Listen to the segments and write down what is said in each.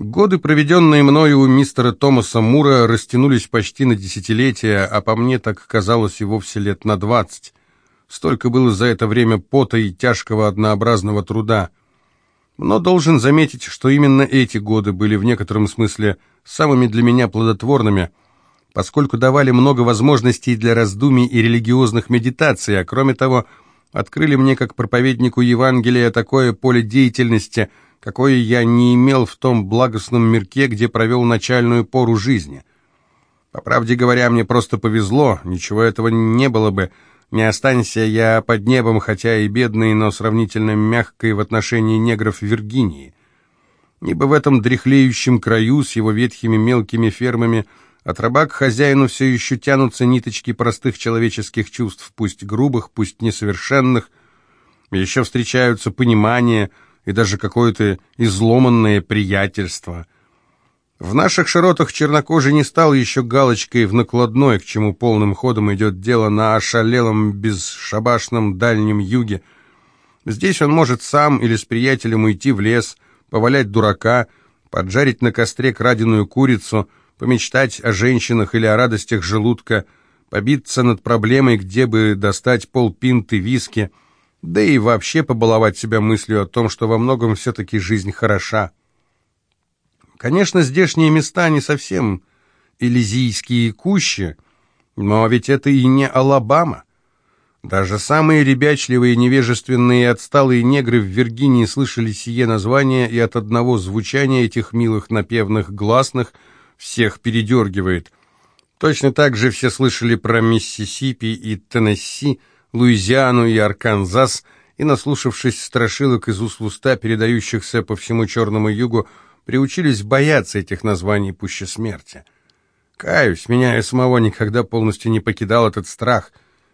Годы, проведенные мною у мистера Томаса Мура, растянулись почти на десятилетия, а по мне так казалось и вовсе лет на двадцать. Столько было за это время пота и тяжкого однообразного труда. Но должен заметить, что именно эти годы были в некотором смысле самыми для меня плодотворными, поскольку давали много возможностей для раздумий и религиозных медитаций, а кроме того, открыли мне как проповеднику Евангелия такое поле деятельности – какое я не имел в том благостном мирке, где провел начальную пору жизни. По правде говоря, мне просто повезло, ничего этого не было бы, не останься я под небом, хотя и бедный, но сравнительно мягкой в отношении негров Виргинии. Ибо в этом дряхлеющем краю с его ветхими мелкими фермами от раба к хозяину все еще тянутся ниточки простых человеческих чувств, пусть грубых, пусть несовершенных, еще встречаются понимание, и даже какое-то изломанное приятельство. В наших широтах чернокожий не стал еще галочкой в накладной, к чему полным ходом идет дело на ошалелом бесшабашном дальнем юге. Здесь он может сам или с приятелем уйти в лес, повалять дурака, поджарить на костре краденую курицу, помечтать о женщинах или о радостях желудка, побиться над проблемой, где бы достать полпинты виски — да и вообще побаловать себя мыслью о том, что во многом все-таки жизнь хороша. Конечно, здешние места не совсем элизийские кущи, но ведь это и не Алабама. Даже самые ребячливые, невежественные и отсталые негры в Виргинии слышали сие название, и от одного звучания этих милых напевных гласных всех передергивает. Точно так же все слышали про Миссисипи и Теннесси, Луизиану и Арканзас, и, наслушавшись страшилок из уст в уста, передающихся по всему Черному Югу, приучились бояться этих названий пуще смерти. Каюсь, меня и самого никогда полностью не покидал этот страх.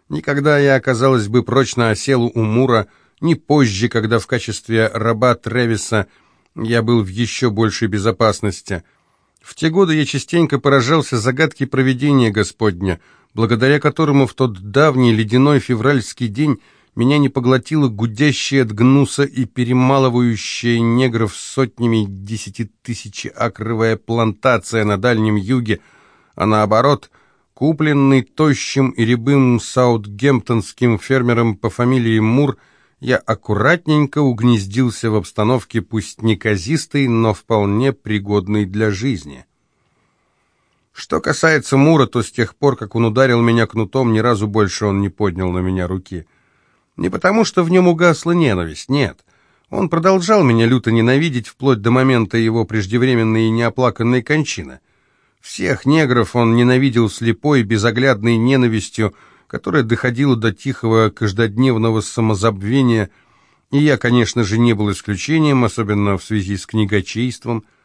Никогда я, оказалось бы, прочно осел у Мура, ни позже, когда в качестве раба Тревиса я был в еще большей безопасности. В те годы я частенько поражался загадке проведения Господня — благодаря которому в тот давний ледяной февральский день меня не поглотила гудящая от гнуса и перемалывающая негров сотнями десятитысячеакровая плантация на Дальнем Юге, а наоборот, купленный тощим и рябым саутгемптонским фермером по фамилии Мур, я аккуратненько угнездился в обстановке пусть неказистой, но вполне пригодной для жизни. Что касается Мура, то с тех пор, как он ударил меня кнутом, ни разу больше он не поднял на меня руки. Не потому, что в нем угасла ненависть, нет. Он продолжал меня люто ненавидеть вплоть до момента его преждевременной и неоплаканной кончины. Всех негров он ненавидел слепой, безоглядной ненавистью, которая доходила до тихого каждодневного самозабвения, и я, конечно же, не был исключением, особенно в связи с книгочейством –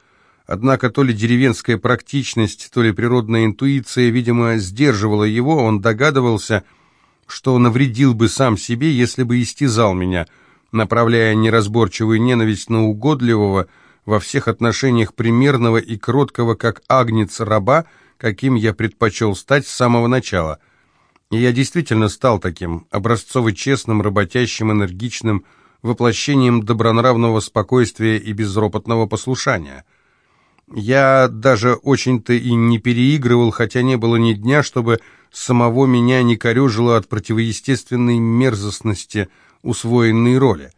Однако то ли деревенская практичность, то ли природная интуиция, видимо, сдерживала его, он догадывался, что навредил бы сам себе, если бы истязал меня, направляя неразборчивую ненависть на угодливого, во всех отношениях примерного и кроткого, как агнец раба, каким я предпочел стать с самого начала. И я действительно стал таким, образцово-честным, работящим, энергичным, воплощением добронравного спокойствия и безропотного послушания. Я даже очень-то и не переигрывал, хотя не было ни дня, чтобы самого меня не корежило от противоестественной мерзостности усвоенной роли.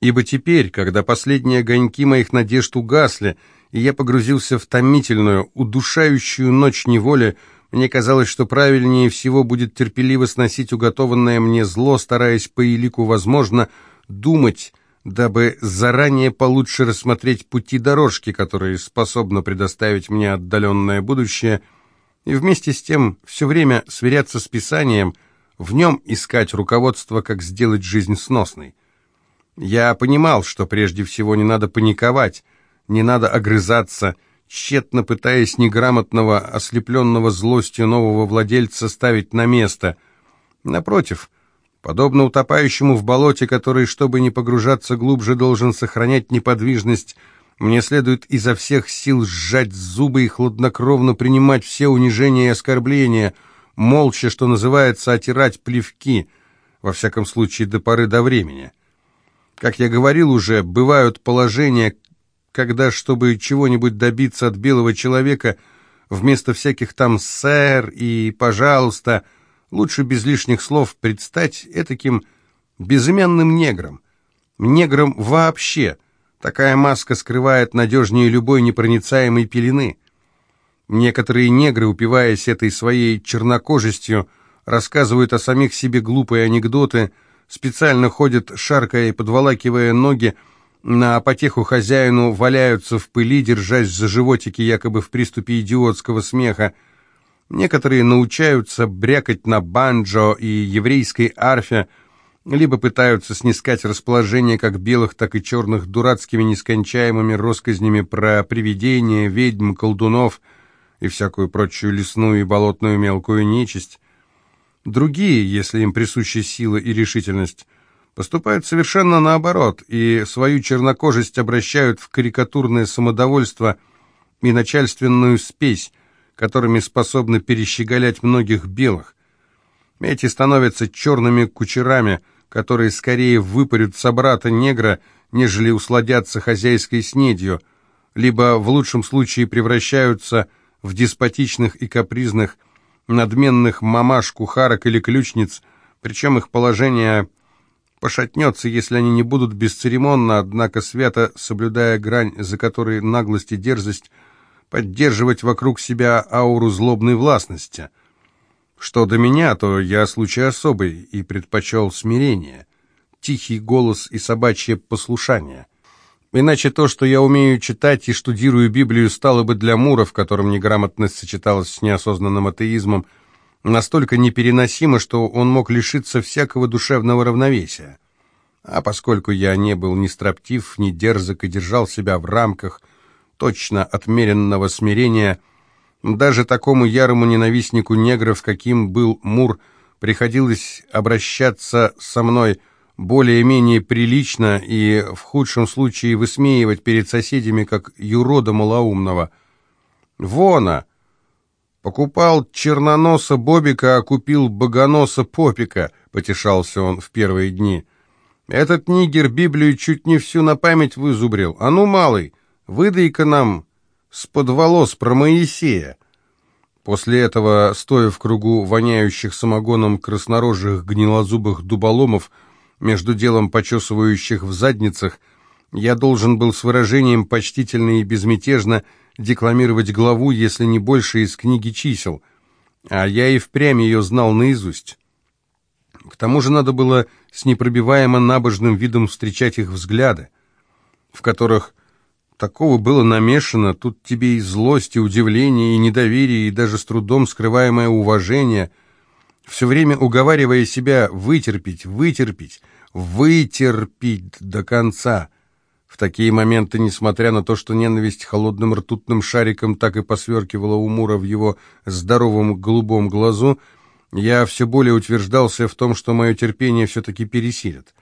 Ибо теперь, когда последние огоньки моих надежд угасли, и я погрузился в томительную, удушающую ночь неволи, мне казалось, что правильнее всего будет терпеливо сносить уготованное мне зло, стараясь по елику возможно думать, дабы заранее получше рассмотреть пути дорожки, которые способны предоставить мне отдаленное будущее, и вместе с тем все время сверяться с Писанием, в нем искать руководство, как сделать жизнь сносной. Я понимал, что прежде всего не надо паниковать, не надо огрызаться, тщетно пытаясь неграмотного, ослепленного злостью нового владельца ставить на место. Напротив, Подобно утопающему в болоте, который, чтобы не погружаться глубже, должен сохранять неподвижность, мне следует изо всех сил сжать зубы и хладнокровно принимать все унижения и оскорбления, молча, что называется, отирать плевки, во всяком случае до поры до времени. Как я говорил уже, бывают положения, когда, чтобы чего-нибудь добиться от белого человека, вместо всяких там «сэр» и «пожалуйста», лучше без лишних слов предстать этаким безымянным негром. Негром вообще. Такая маска скрывает надежнее любой непроницаемой пелены. Некоторые негры, упиваясь этой своей чернокожестью, рассказывают о самих себе глупые анекдоты, специально ходят, шаркая и подволакивая ноги, на потеху хозяину валяются в пыли, держась за животики якобы в приступе идиотского смеха. Некоторые научаются брякать на банджо и еврейской арфе, либо пытаются снискать расположение как белых, так и черных дурацкими нескончаемыми россказнями про привидения, ведьм, колдунов и всякую прочую лесную и болотную мелкую нечисть. Другие, если им присуща сила и решительность, поступают совершенно наоборот и свою чернокожесть обращают в карикатурное самодовольство и начальственную спесь, которыми способны перещеголять многих белых. Эти становятся черными кучерами, которые скорее выпарют собрата-негра, нежели усладятся хозяйской снедью, либо в лучшем случае превращаются в деспотичных и капризных, надменных мамаш-кухарок или ключниц, причем их положение пошатнется, если они не будут бесцеремонно, однако свято, соблюдая грань, за которой наглость и дерзость, поддерживать вокруг себя ауру злобной властности. Что до меня, то я случай особый и предпочел смирение, тихий голос и собачье послушание. Иначе то, что я умею читать и штудирую Библию, стало бы для Мура, в котором неграмотность сочеталась с неосознанным атеизмом, настолько непереносимо, что он мог лишиться всякого душевного равновесия. А поскольку я не был ни строптив, ни дерзок и держал себя в рамках точно отмеренного смирения, даже такому ярому ненавистнику негров, каким был Мур, приходилось обращаться со мной более-менее прилично и в худшем случае высмеивать перед соседями как юрода малоумного. «Вона!» «Покупал черноноса Бобика, а купил богоноса Попика», — потешался он в первые дни. «Этот нигер Библию чуть не всю на память вызубрил. А ну, малый, выдай-ка нам с-под волос про Моисея». После этого, стоя в кругу воняющих самогоном краснорожих гнилозубых дуболомов, между делом почесывающих в задницах, я должен был с выражением почтительно и безмятежно декламировать главу, если не больше, из книги чисел, а я и впрямь ее знал наизусть. К тому же надо было с непробиваемо набожным видом встречать их взгляды, в которых такого было намешано, тут тебе и злость, и удивление, и недоверие, и даже с трудом скрываемое уважение, все время уговаривая себя вытерпеть, вытерпеть, вытерпеть до конца — в такие моменты, несмотря на то, что ненависть холодным ртутным шариком так и посверкивала у Мура в его здоровом голубом глазу, я все более утверждался в том, что мое терпение все-таки пересилит.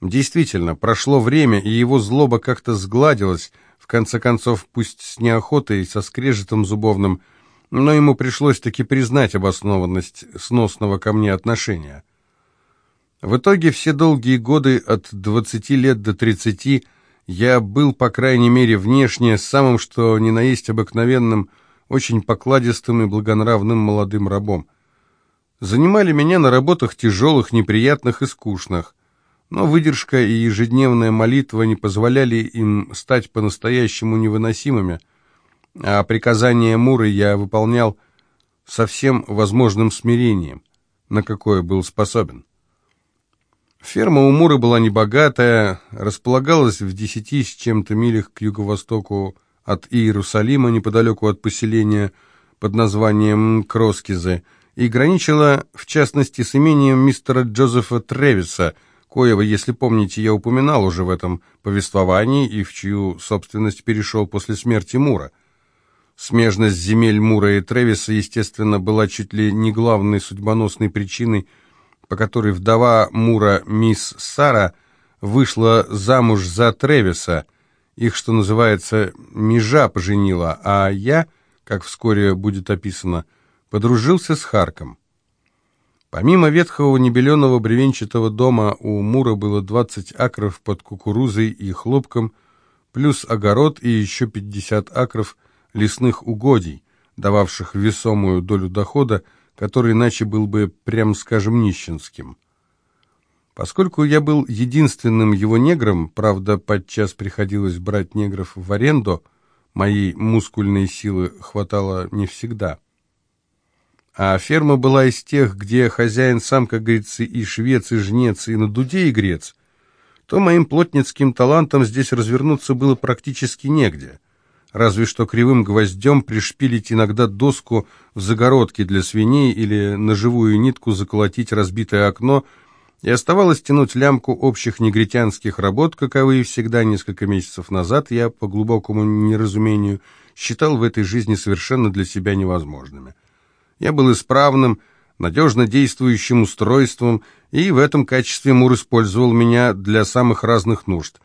Действительно, прошло время, и его злоба как-то сгладилась, в конце концов, пусть с неохотой, со скрежетом зубовным, но ему пришлось таки признать обоснованность сносного ко мне отношения. В итоге все долгие годы от 20 лет до 30 я был, по крайней мере, внешне самым, что ни на есть обыкновенным, очень покладистым и благонравным молодым рабом. Занимали меня на работах тяжелых, неприятных и скучных, но выдержка и ежедневная молитва не позволяли им стать по-настоящему невыносимыми, а приказания Муры я выполнял со всем возможным смирением, на какое был способен. Ферма у Муры была небогатая, располагалась в десяти с чем-то милях к юго-востоку от Иерусалима, неподалеку от поселения под названием Кроскизы, и граничила, в частности, с имением мистера Джозефа Тревиса, коего, если помните, я упоминал уже в этом повествовании и в чью собственность перешел после смерти Мура. Смежность земель Мура и Тревиса, естественно, была чуть ли не главной судьбоносной причиной по которой вдова Мура мисс Сара вышла замуж за Тревиса, их, что называется, межа поженила, а я, как вскоре будет описано, подружился с Харком. Помимо ветхого небеленого бревенчатого дома у Мура было 20 акров под кукурузой и хлопком, плюс огород и еще 50 акров лесных угодий, дававших весомую долю дохода, который иначе был бы, прям скажем, нищенским. Поскольку я был единственным его негром, правда, подчас приходилось брать негров в аренду, моей мускульной силы хватало не всегда. А ферма была из тех, где хозяин сам, как говорится, и швец, и жнец, и на дуде игрец, то моим плотницким талантом здесь развернуться было практически негде. Разве что кривым гвоздем пришпилить иногда доску в загородке для свиней или на живую нитку заколотить разбитое окно – и оставалось тянуть лямку общих негритянских работ, каковые всегда несколько месяцев назад я, по глубокому неразумению, считал в этой жизни совершенно для себя невозможными. Я был исправным, надежно действующим устройством, и в этом качестве Мур использовал меня для самых разных нужд.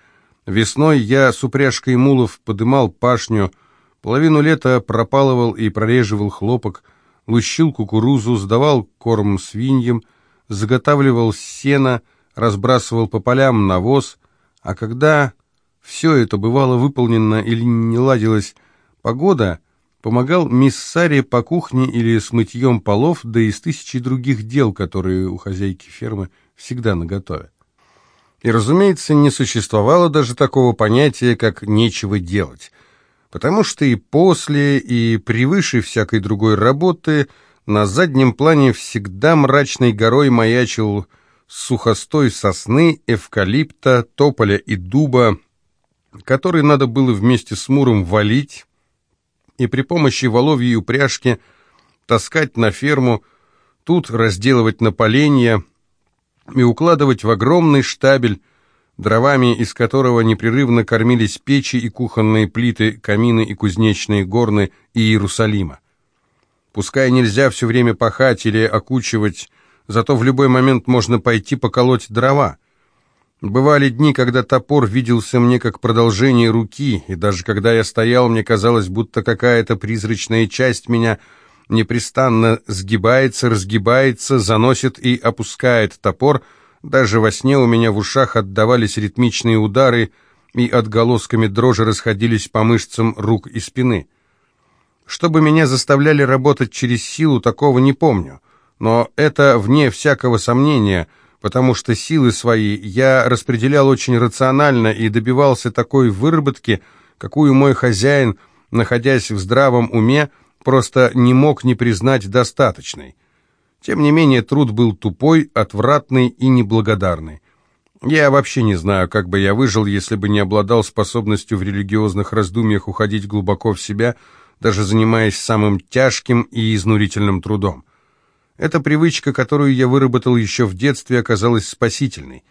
Весной я с упряжкой мулов подымал пашню, половину лета пропалывал и прореживал хлопок, лущил кукурузу, сдавал корм свиньям, заготавливал сено, разбрасывал по полям навоз, а когда все это бывало выполнено или не ладилась погода, помогал мисс Саре по кухне или с мытьем полов, да и с тысячи других дел, которые у хозяйки фермы всегда наготове. И, разумеется, не существовало даже такого понятия, как «нечего делать», потому что и после, и превыше всякой другой работы – на заднем плане всегда мрачной горой маячил сухостой сосны, эвкалипта, тополя и дуба, который надо было вместе с Муром валить и при помощи воловьей упряжки таскать на ферму, тут разделывать на поленья и укладывать в огромный штабель, дровами из которого непрерывно кормились печи и кухонные плиты, камины и кузнечные горны Иерусалима. Пускай нельзя все время пахать или окучивать, зато в любой момент можно пойти поколоть дрова. Бывали дни, когда топор виделся мне как продолжение руки, и даже когда я стоял, мне казалось, будто какая-то призрачная часть меня непрестанно сгибается, разгибается, заносит и опускает топор. Даже во сне у меня в ушах отдавались ритмичные удары, и отголосками дрожи расходились по мышцам рук и спины. Чтобы меня заставляли работать через силу, такого не помню. Но это вне всякого сомнения, потому что силы свои я распределял очень рационально и добивался такой выработки, какую мой хозяин, находясь в здравом уме, просто не мог не признать достаточной. Тем не менее, труд был тупой, отвратный и неблагодарный. Я вообще не знаю, как бы я выжил, если бы не обладал способностью в религиозных раздумьях уходить глубоко в себя – даже занимаясь самым тяжким и изнурительным трудом. Эта привычка, которую я выработал еще в детстве, оказалась спасительной.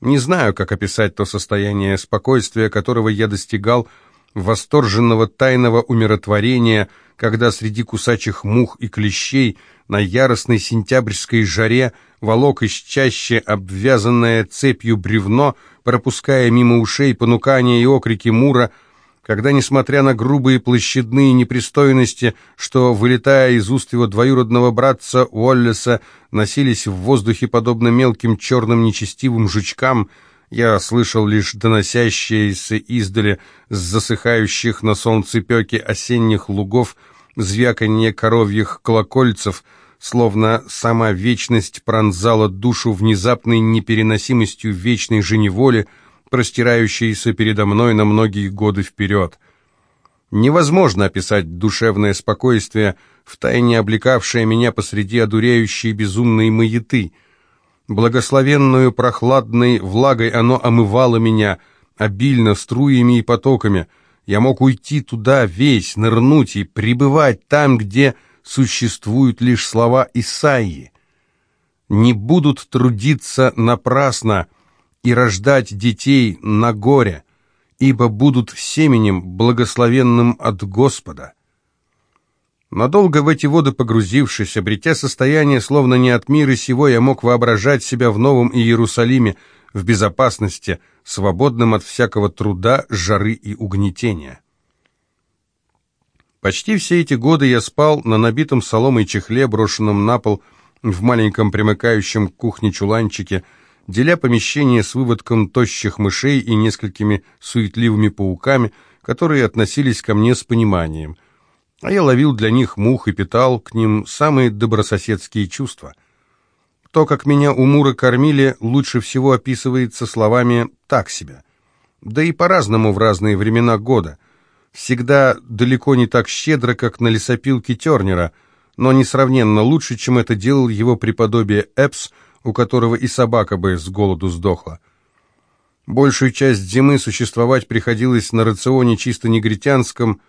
Не знаю, как описать то состояние спокойствия, которого я достигал, восторженного тайного умиротворения, когда среди кусачих мух и клещей на яростной сентябрьской жаре волок из чаще обвязанное цепью бревно, пропуская мимо ушей понукания и окрики Мура, когда, несмотря на грубые площадные непристойности, что, вылетая из уст его двоюродного братца Уоллеса, носились в воздухе подобно мелким черным нечестивым жучкам, я слышал лишь доносящиеся издали с засыхающих на солнцепеке осенних лугов звяканье коровьих колокольцев, словно сама вечность пронзала душу внезапной непереносимостью вечной женеволи, простирающиеся передо мной на многие годы вперед. Невозможно описать душевное спокойствие, втайне облекавшее меня посреди одуряющей безумной маяты. Благословенную прохладной влагой оно омывало меня, обильно струями и потоками. Я мог уйти туда весь, нырнуть и пребывать там, где существуют лишь слова Исаии. «Не будут трудиться напрасно», и рождать детей на горе, ибо будут семенем, благословенным от Господа. Надолго в эти воды погрузившись, обретя состояние, словно не от мира сего, я мог воображать себя в Новом Иерусалиме, в безопасности, свободным от всякого труда, жары и угнетения. Почти все эти годы я спал на набитом соломой чехле, брошенном на пол в маленьком примыкающем к кухне чуланчике, деля помещение с выводком тощих мышей и несколькими суетливыми пауками, которые относились ко мне с пониманием. А я ловил для них мух и питал к ним самые добрососедские чувства. То, как меня у Мура кормили, лучше всего описывается словами «так себе». Да и по-разному в разные времена года. Всегда далеко не так щедро, как на лесопилке Тернера, но несравненно лучше, чем это делал его преподобие Эпс, у которого и собака бы с голоду сдохла. Большую часть зимы существовать приходилось на рационе чисто негритянском,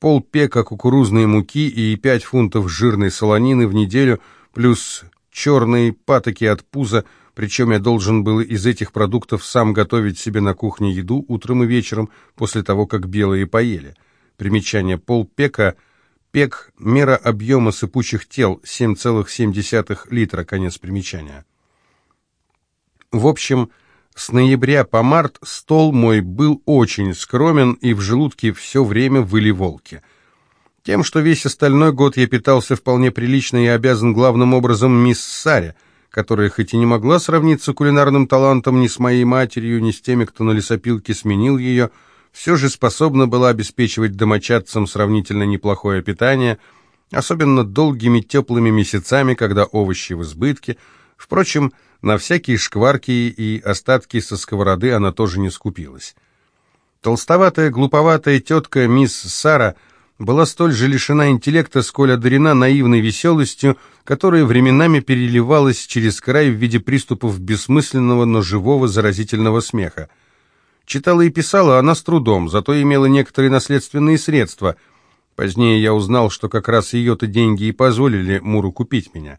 полпека кукурузной муки и пять фунтов жирной солонины в неделю, плюс черные патоки от пуза, причем я должен был из этих продуктов сам готовить себе на кухне еду утром и вечером, после того, как белые поели. Примечание полпека – пек – мера объема сыпучих тел, 7,7 литра, конец примечания. В общем, с ноября по март стол мой был очень скромен, и в желудке все время выли волки. Тем, что весь остальной год я питался вполне прилично и обязан главным образом мисс Саре – которая хоть и не могла сравниться кулинарным талантом ни с моей матерью, ни с теми, кто на лесопилке сменил ее, все же способна была обеспечивать домочадцам сравнительно неплохое питание, особенно долгими теплыми месяцами, когда овощи в избытке. Впрочем, на всякие шкварки и остатки со сковороды она тоже не скупилась. Толстоватая, глуповатая тетка мисс Сара – была столь же лишена интеллекта, сколь одарена наивной веселостью, которая временами переливалась через край в виде приступов бессмысленного, но живого заразительного смеха. Читала и писала она с трудом, зато имела некоторые наследственные средства. Позднее я узнал, что как раз ее-то деньги и позволили Муру купить меня.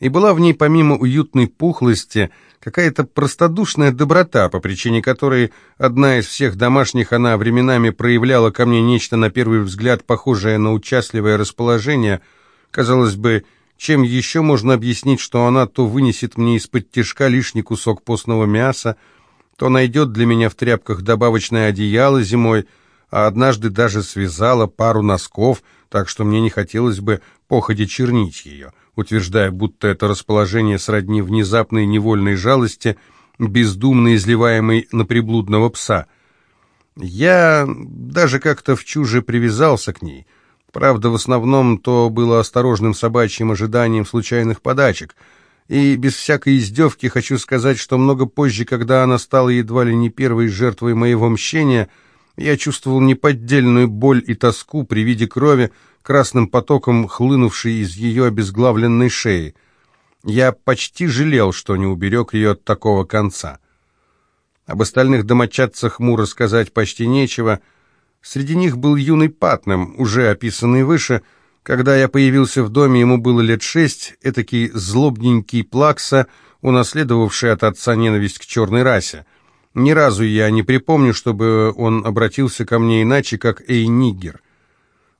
И была в ней помимо уютной пухлости – какая-то простодушная доброта, по причине которой одна из всех домашних она временами проявляла ко мне нечто на первый взгляд похожее на участливое расположение. Казалось бы, чем еще можно объяснить, что она то вынесет мне из-под тишка лишний кусок постного мяса, то найдет для меня в тряпках добавочное одеяло зимой, а однажды даже связала пару носков, так что мне не хотелось бы походе чернить ее утверждая, будто это расположение сродни внезапной невольной жалости, бездумно изливаемой на приблудного пса. Я даже как-то в чуже привязался к ней. Правда, в основном то было осторожным собачьим ожиданием случайных подачек. И без всякой издевки хочу сказать, что много позже, когда она стала едва ли не первой жертвой моего мщения, я чувствовал неподдельную боль и тоску при виде крови, красным потоком хлынувшей из ее обезглавленной шеи. Я почти жалел, что не уберег ее от такого конца. Об остальных домочадцах Мура сказать почти нечего. Среди них был юный Патнем, уже описанный выше. Когда я появился в доме, ему было лет шесть, этакий злобненький плакса, унаследовавший от отца ненависть к черной расе. Ни разу я не припомню, чтобы он обратился ко мне иначе, как «Эй, нигер».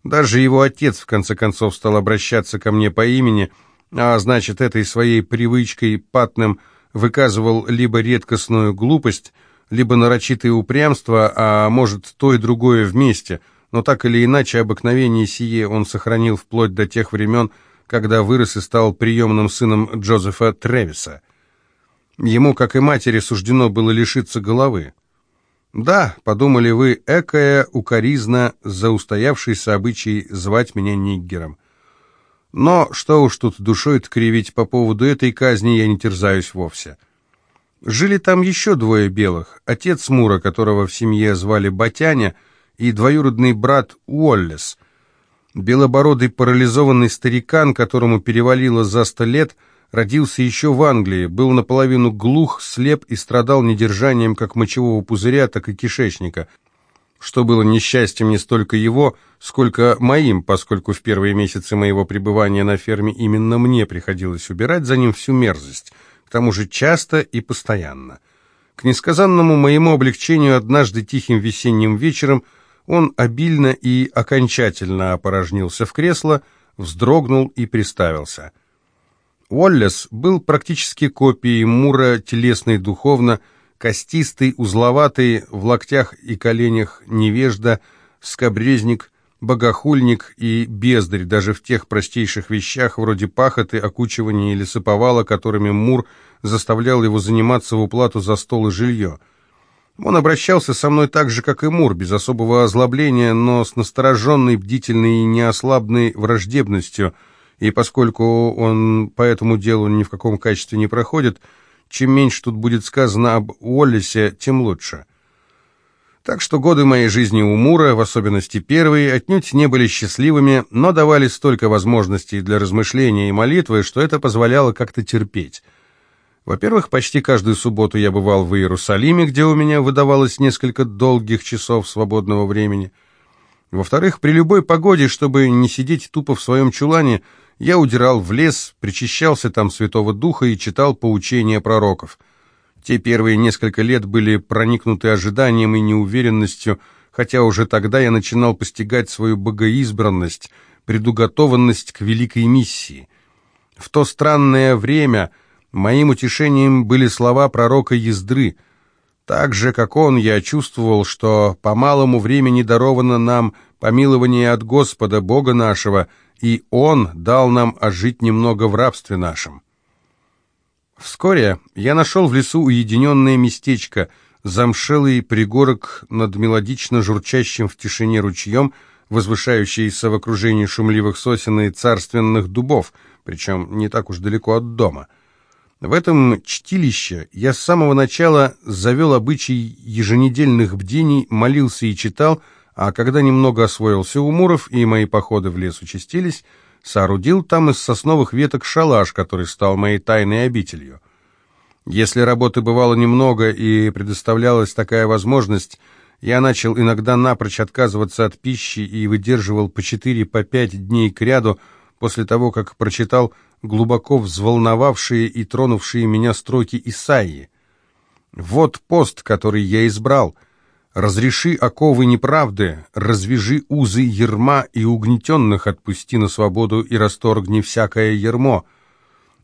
Даже его отец, в конце концов, стал обращаться ко мне по имени, а значит, этой своей привычкой патным выказывал либо редкостную глупость, либо нарочитое упрямство, а может, то и другое вместе, но так или иначе обыкновение сие он сохранил вплоть до тех времен, когда вырос и стал приемным сыном Джозефа Тревиса. Ему, как и матери, суждено было лишиться головы. «Да», — подумали вы, экая укоризна за устоявшийся обычай звать меня Ниггером. Но что уж тут душой кривить по поводу этой казни, я не терзаюсь вовсе. Жили там еще двое белых, отец Мура, которого в семье звали Батяня, и двоюродный брат Уоллес. Белобородый парализованный старикан, которому перевалило за сто лет — родился еще в Англии, был наполовину глух, слеп и страдал недержанием как мочевого пузыря, так и кишечника, что было несчастьем не столько его, сколько моим, поскольку в первые месяцы моего пребывания на ферме именно мне приходилось убирать за ним всю мерзость, к тому же часто и постоянно. К несказанному моему облегчению однажды тихим весенним вечером он обильно и окончательно опорожнился в кресло, вздрогнул и приставился. Уоллес был практически копией Мура телесно и духовно, костистый, узловатый, в локтях и коленях невежда, скобрезник, богохульник и бездарь даже в тех простейших вещах, вроде пахоты, окучивания или сыповала, которыми Мур заставлял его заниматься в уплату за стол и жилье. Он обращался со мной так же, как и Мур, без особого озлобления, но с настороженной, бдительной и неослабной враждебностью, и поскольку он по этому делу ни в каком качестве не проходит, чем меньше тут будет сказано об Уоллесе, тем лучше. Так что годы моей жизни у Мура, в особенности первые, отнюдь не были счастливыми, но давали столько возможностей для размышления и молитвы, что это позволяло как-то терпеть. Во-первых, почти каждую субботу я бывал в Иерусалиме, где у меня выдавалось несколько долгих часов свободного времени. Во-вторых, при любой погоде, чтобы не сидеть тупо в своем чулане, я удирал в лес, причащался там Святого Духа и читал поучения пророков. Те первые несколько лет были проникнуты ожиданием и неуверенностью, хотя уже тогда я начинал постигать свою богоизбранность, предуготованность к великой миссии. В то странное время Моим утешением были слова пророка Ездры. Так же, как он, я чувствовал, что по малому времени даровано нам помилование от Господа, Бога нашего, и Он дал нам ожить немного в рабстве нашем. Вскоре я нашел в лесу уединенное местечко, замшелый пригорок над мелодично журчащим в тишине ручьем, возвышающийся в окружении шумливых сосен и царственных дубов, причем не так уж далеко от дома — в этом чтилище я с самого начала завел обычай еженедельных бдений, молился и читал, а когда немного освоился у Муров и мои походы в лес участились, соорудил там из сосновых веток шалаш, который стал моей тайной обителью. Если работы бывало немного и предоставлялась такая возможность, я начал иногда напрочь отказываться от пищи и выдерживал по четыре, по пять дней кряду после того, как прочитал глубоко взволновавшие и тронувшие меня строки Исаии. «Вот пост, который я избрал. Разреши оковы неправды, развяжи узы ерма и угнетенных отпусти на свободу и расторгни всякое ермо».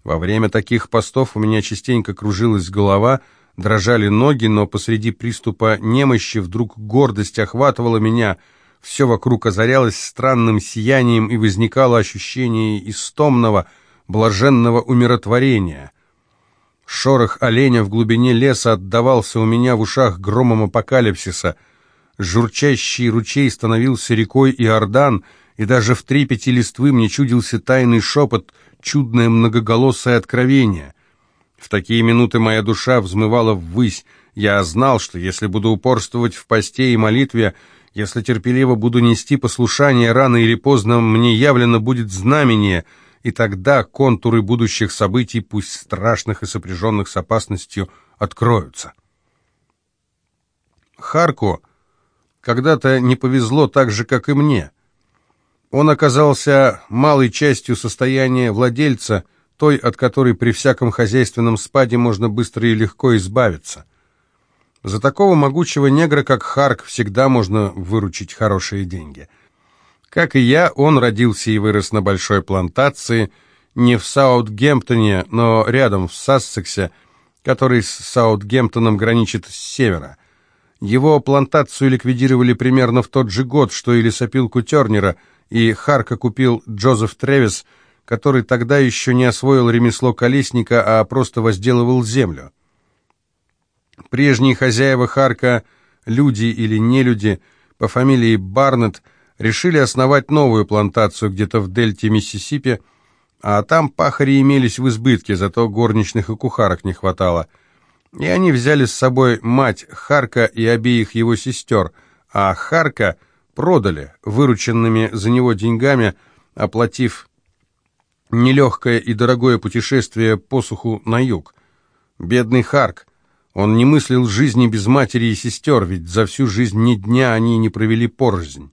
Во время таких постов у меня частенько кружилась голова, дрожали ноги, но посреди приступа немощи вдруг гордость охватывала меня, все вокруг озарялось странным сиянием и возникало ощущение истомного, блаженного умиротворения. Шорох оленя в глубине леса отдавался у меня в ушах громом апокалипсиса. Журчащий ручей становился рекой Иордан, и даже в трепете листвы мне чудился тайный шепот, чудное многоголосое откровение. В такие минуты моя душа взмывала ввысь. Я знал, что если буду упорствовать в посте и молитве, если терпеливо буду нести послушание, рано или поздно мне явлено будет знамение — и тогда контуры будущих событий, пусть страшных и сопряженных с опасностью, откроются. Харку когда-то не повезло так же, как и мне. Он оказался малой частью состояния владельца, той, от которой при всяком хозяйственном спаде можно быстро и легко избавиться. За такого могучего негра, как Харк, всегда можно выручить хорошие деньги – как и я, он родился и вырос на большой плантации, не в Саутгемптоне, но рядом, в Сассексе, который с Саутгемптоном граничит с севера. Его плантацию ликвидировали примерно в тот же год, что и лесопилку Тернера, и Харка купил Джозеф Тревис, который тогда еще не освоил ремесло колесника, а просто возделывал землю. Прежние хозяева Харка, люди или нелюди, по фамилии Барнетт, решили основать новую плантацию где-то в дельте Миссисипи, а там пахари имелись в избытке, зато горничных и кухарок не хватало. И они взяли с собой мать Харка и обеих его сестер, а Харка продали, вырученными за него деньгами, оплатив нелегкое и дорогое путешествие посуху на юг. Бедный Харк, он не мыслил жизни без матери и сестер, ведь за всю жизнь ни дня они не провели порознь.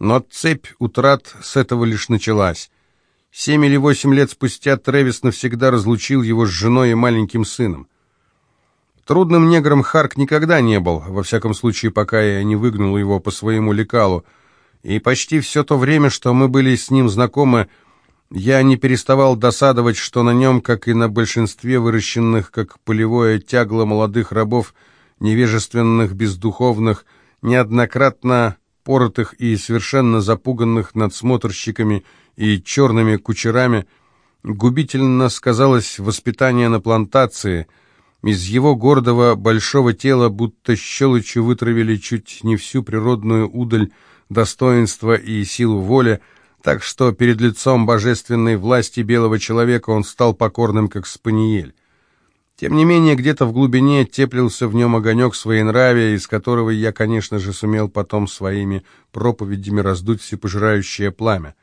Но цепь утрат с этого лишь началась. Семь или восемь лет спустя Трэвис навсегда разлучил его с женой и маленьким сыном. Трудным негром Харк никогда не был, во всяком случае, пока я не выгнал его по своему лекалу, и почти все то время, что мы были с ним знакомы, я не переставал досадовать, что на нем, как и на большинстве выращенных, как полевое тягло молодых рабов, невежественных, бездуховных, неоднократно поротых и совершенно запуганных надсмотрщиками и черными кучерами, губительно сказалось воспитание на плантации. Из его гордого большого тела будто щелочью вытравили чуть не всю природную удаль достоинства и силу воли, так что перед лицом божественной власти белого человека он стал покорным, как спаниель. Тем не менее, где-то в глубине теплился в нем огонек своенравия, из которого я, конечно же, сумел потом своими проповедями раздуть всепожирающее пламя.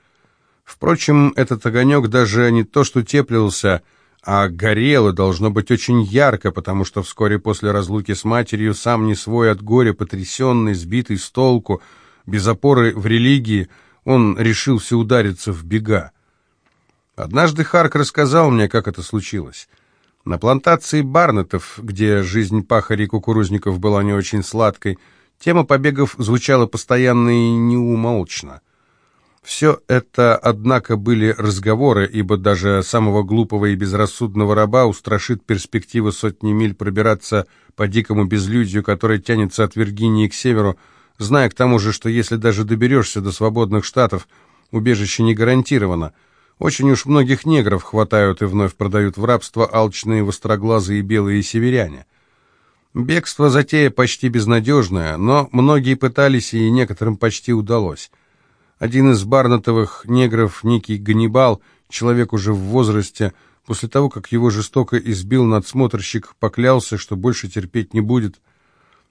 Впрочем, этот огонек даже не то что теплился, а горел и должно быть очень ярко, потому что вскоре после разлуки с матерью, сам не свой от горя, потрясенный, сбитый с толку, без опоры в религии, он решился удариться в бега. Однажды Харк рассказал мне, как это случилось. На плантации Барнетов, где жизнь пахарей кукурузников была не очень сладкой, тема побегов звучала постоянно и неумолчно. Все это, однако, были разговоры, ибо даже самого глупого и безрассудного раба устрашит перспектива сотни миль пробираться по дикому безлюдью, которое тянется от Виргинии к северу, зная к тому же, что если даже доберешься до свободных штатов, убежище не гарантировано – очень уж многих негров хватают и вновь продают в рабство алчные востроглазые белые северяне. Бегство затея почти безнадежная, но многие пытались, и некоторым почти удалось. Один из барнатовых негров, некий Ганнибал, человек уже в возрасте, после того, как его жестоко избил надсмотрщик, поклялся, что больше терпеть не будет.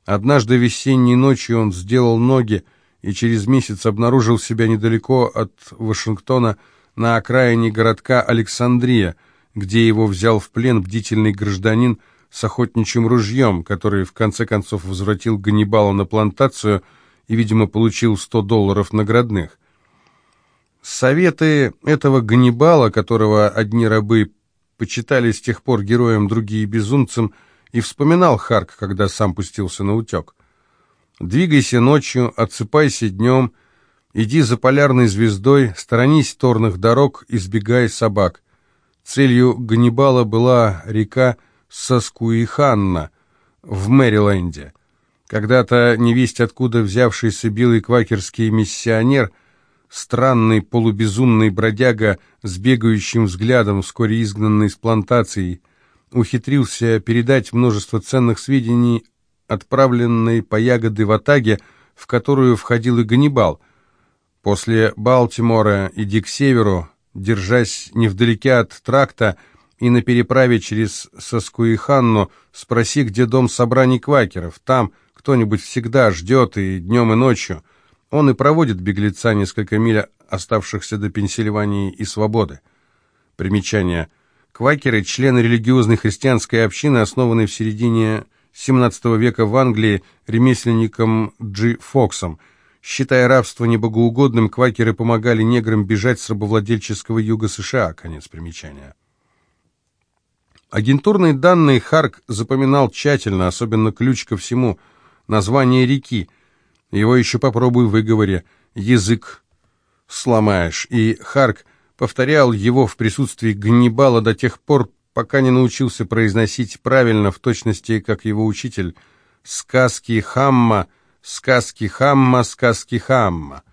Однажды весенней ночью он сделал ноги и через месяц обнаружил себя недалеко от Вашингтона, на окраине городка Александрия, где его взял в плен бдительный гражданин с охотничьим ружьем, который в конце концов возвратил Ганнибала на плантацию и, видимо, получил 100 долларов наградных. Советы этого Ганнибала, которого одни рабы почитали с тех пор героем, другие безумцем, и вспоминал Харк, когда сам пустился на утек. «Двигайся ночью, отсыпайся днем», Иди за полярной звездой, сторонись торных дорог, избегай собак. Целью Ганнибала была река Саскуиханна в Мэриленде. Когда-то невесть откуда взявшийся белый квакерский миссионер, странный полубезумный бродяга с бегающим взглядом, вскоре изгнанный с плантацией, ухитрился передать множество ценных сведений, отправленной по ягоды в Атаге, в которую входил и Ганнибал – После Балтимора иди к северу, держась невдалеке от тракта, и на переправе через Соскуиханну спроси, где дом собраний квакеров. Там кто-нибудь всегда ждет и днем, и ночью. Он и проводит беглеца несколько миль, оставшихся до Пенсильвании и свободы. Примечание. Квакеры – члены религиозной христианской общины, основанной в середине XVII века в Англии ремесленником Джи Фоксом – Считая рабство небогоугодным, квакеры помогали неграм бежать с рабовладельческого юга США. Конец примечания. Агентурные данные Харк запоминал тщательно, особенно ключ ко всему. Название реки. Его еще попробуй в выговоре. Язык сломаешь. И Харк повторял его в присутствии Ганнибала до тех пор, пока не научился произносить правильно, в точности, как его учитель. Сказки Хамма — Сказки Хамма, сказки Хамма.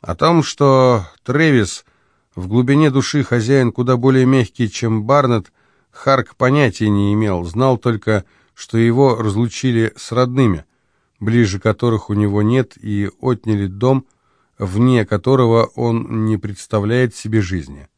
О том, что Тревис в глубине души хозяин куда более мягкий, чем Барнетт, Харк понятия не имел, знал только, что его разлучили с родными, ближе которых у него нет, и отняли дом, вне которого он не представляет себе жизни.